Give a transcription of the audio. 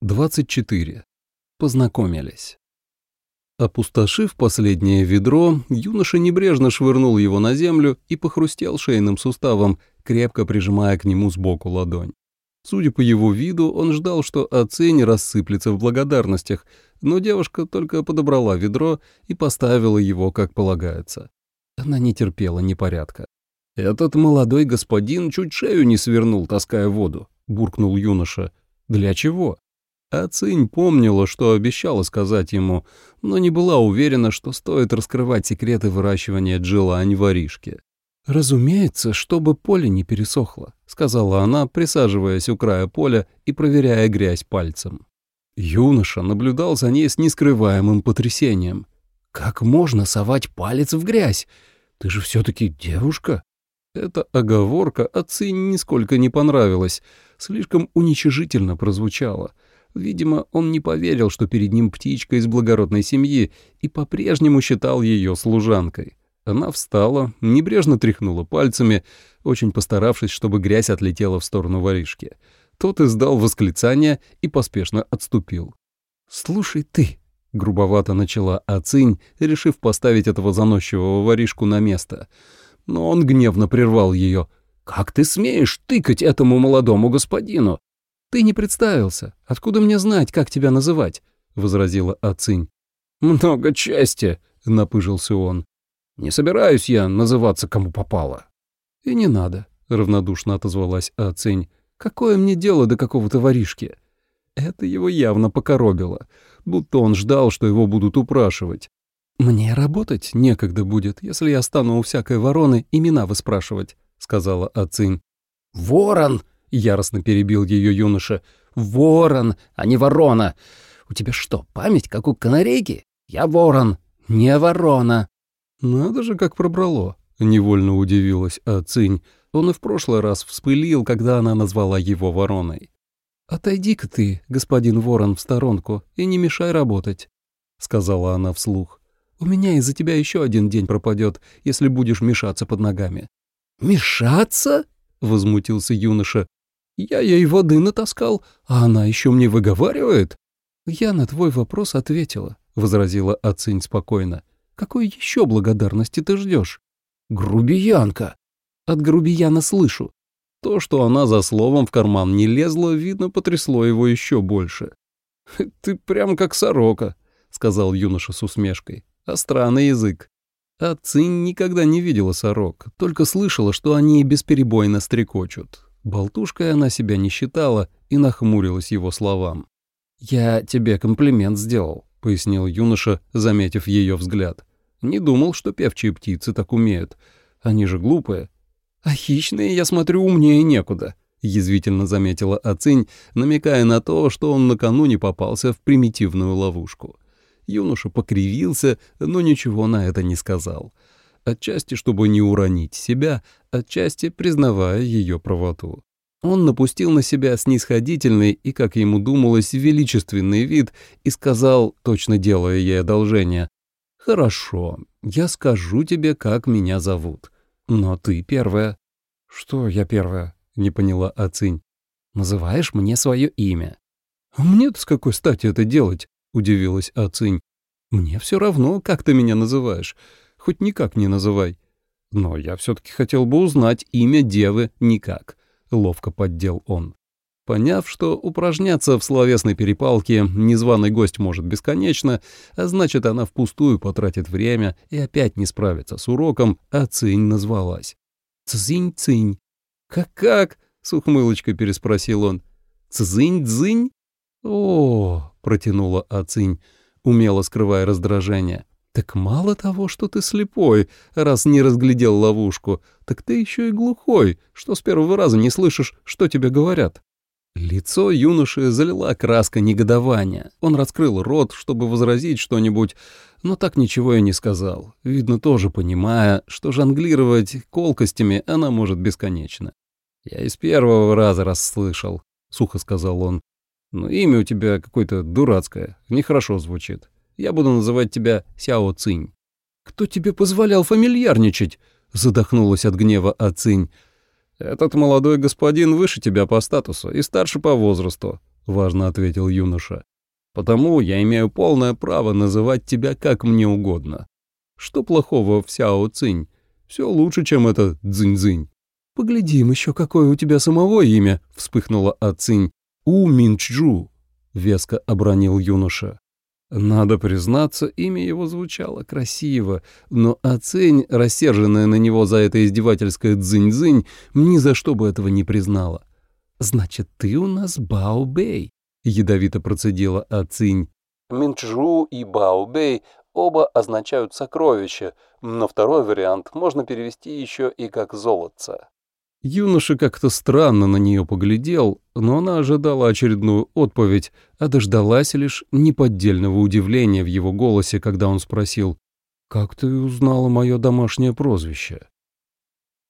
24. Познакомились. Опустошив последнее ведро, юноша небрежно швырнул его на землю и похрустел шейным суставом, крепко прижимая к нему сбоку ладонь. Судя по его виду, он ждал, что оцень рассыплется в благодарностях, но девушка только подобрала ведро и поставила его, как полагается. Она не терпела непорядка. «Этот молодой господин чуть шею не свернул, таская воду», — буркнул юноша. «Для чего?» А Цинь помнила, что обещала сказать ему, но не была уверена, что стоит раскрывать секреты выращивания джилань воришки. «Разумеется, чтобы поле не пересохло», — сказала она, присаживаясь у края поля и проверяя грязь пальцем. Юноша наблюдал за ней с нескрываемым потрясением. «Как можно совать палец в грязь? Ты же все-таки девушка?» Эта оговорка отцы нисколько не понравилась, слишком уничижительно прозвучала — Видимо, он не поверил, что перед ним птичка из благородной семьи, и по-прежнему считал ее служанкой. Она встала, небрежно тряхнула пальцами, очень постаравшись, чтобы грязь отлетела в сторону воришки. Тот издал восклицание и поспешно отступил. «Слушай ты», — грубовато начала Ацинь, решив поставить этого заносчивого воришку на место. Но он гневно прервал ее. «Как ты смеешь тыкать этому молодому господину? «Ты не представился. Откуда мне знать, как тебя называть?» — возразила Ацинь. «Много чести», — напыжился он. «Не собираюсь я называться кому попало». «И не надо», — равнодушно отозвалась Ацинь. «Какое мне дело до какого-то воришки?» Это его явно покоробило, будто он ждал, что его будут упрашивать. «Мне работать некогда будет, если я стану у всякой вороны имена выспрашивать», — сказала Ацинь. «Ворон!» — яростно перебил ее юноша. «Ворон, а не ворона! У тебя что, память, как у канарейки? Я ворон, не ворона!» «Надо же, как пробрало!» — невольно удивилась Ацинь. Он и в прошлый раз вспылил, когда она назвала его вороной. «Отойди-ка ты, господин ворон, в сторонку и не мешай работать», — сказала она вслух. «У меня из-за тебя еще один день пропадет, если будешь мешаться под ногами». «Мешаться?» — возмутился юноша. Я ей воды натаскал, а она еще мне выговаривает. Я на твой вопрос ответила, возразила Ацинь спокойно. Какой еще благодарности ты ждешь? Грубиянка. От грубияна слышу. То, что она за словом в карман не лезла, видно, потрясло его еще больше. «Ты прям как сорока», — сказал юноша с усмешкой. «А странный язык». А Цинь никогда не видела сорок, только слышала, что они бесперебойно стрекочут. Болтушкой она себя не считала и нахмурилась его словам. «Я тебе комплимент сделал», — пояснил юноша, заметив ее взгляд. «Не думал, что певчие птицы так умеют. Они же глупые». «А хищные, я смотрю, умнее некуда», — язвительно заметила Ацинь, намекая на то, что он накануне попался в примитивную ловушку. Юноша покривился, но ничего на это не сказал отчасти чтобы не уронить себя, отчасти признавая ее правоту. Он напустил на себя снисходительный и, как ему думалось, величественный вид и сказал, точно делая ей одолжение, «Хорошо, я скажу тебе, как меня зовут. Но ты первая». «Что я первая?» — не поняла Ацинь. «Называешь мне свое имя». «А мне-то с какой стати это делать?» — удивилась Ацинь. «Мне все равно, как ты меня называешь хоть никак не называй. Но я все-таки хотел бы узнать имя девы никак, — ловко поддел он. Поняв, что упражняться в словесной перепалке незваный гость может бесконечно, а значит, она впустую потратит время и опять не справится с уроком, а цинь назвалась. «Цзинь-цинь». «Как-как?» — с ухмылочкой переспросил он. «Цзинь-дзынь?» «О!» — протянула Ацинь, умело скрывая раздражение. «Так мало того, что ты слепой, раз не разглядел ловушку, так ты еще и глухой, что с первого раза не слышишь, что тебе говорят». Лицо юноши залила краска негодования. Он раскрыл рот, чтобы возразить что-нибудь, но так ничего и не сказал, видно, тоже понимая, что жонглировать колкостями она может бесконечно. «Я из первого раза расслышал», — сухо сказал он. «Но имя у тебя какое-то дурацкое, нехорошо звучит. Я буду называть тебя Сяо Цинь». «Кто тебе позволял фамильярничать?» — задохнулась от гнева Ацинь. «Этот молодой господин выше тебя по статусу и старше по возрасту», — важно ответил юноша. «Потому я имею полное право называть тебя как мне угодно. Что плохого в Сяо Цинь? Все лучше, чем это Цзинь-Цзинь». «Поглядим еще, какое у тебя самого имя», — вспыхнула Ацинь. «У Минчжу», — веско обронил юноша. Надо признаться, имя его звучало красиво, но Ацинь, рассерженная на него за это издевательское дзынь-дзынь, ни за что бы этого не признала. «Значит, ты у нас Бао-Бэй», — ядовито процедила Ацинь. Минчжу и Бао-Бэй оба означают «сокровище», но второй вариант можно перевести еще и как «золотце». Юноша как-то странно на нее поглядел, но она ожидала очередную отповедь, а дождалась лишь неподдельного удивления в его голосе, когда он спросил «Как ты узнала мое домашнее прозвище?»